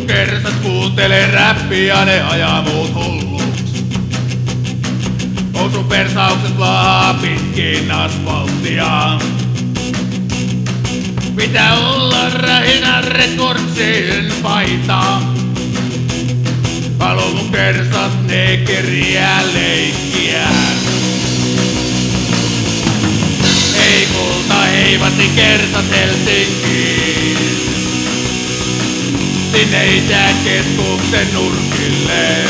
kersat kuuntelee räppiä, ne ajaa muut hulluks. Osu persaukset vaan pitkin asfalttia. Pitää olla rähinä rekordsin paitaa. Haluun mun kersat nekeriä leikkiä. Ei kulta heivati kersat Helsinkiin. Sinne itäkeskuksen nurkille.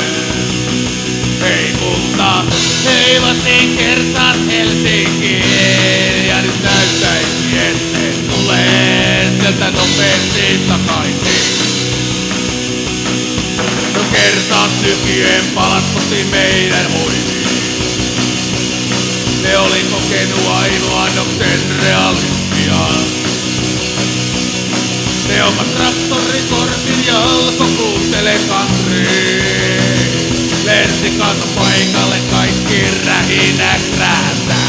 Ei kulta heivati kersat Helsinkiin. Ja nyt näyttäisi, että tulee sieltä nopeasti takaisin. No kertaa tykien palat koti meidän hoiviin. Ne oli kokenut aivoannoksen realismia. Ne alko kuuntele country. Lensi kato paikalle kaikki rähinä kräätä.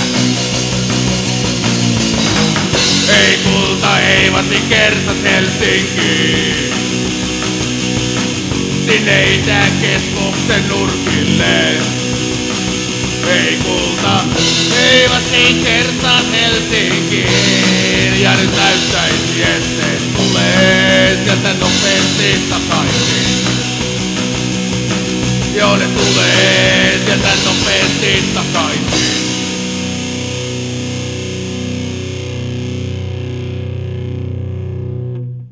Ei kulta heivati kersat Helsinkiin sinne itäkeskuksen nurkille. Ei kulta, eivät niin kertaan Helsinkiin. Ja nyt näyttäisi, että tulee sieltä nopeasti. Tulee sieltä nopeasti takaisin.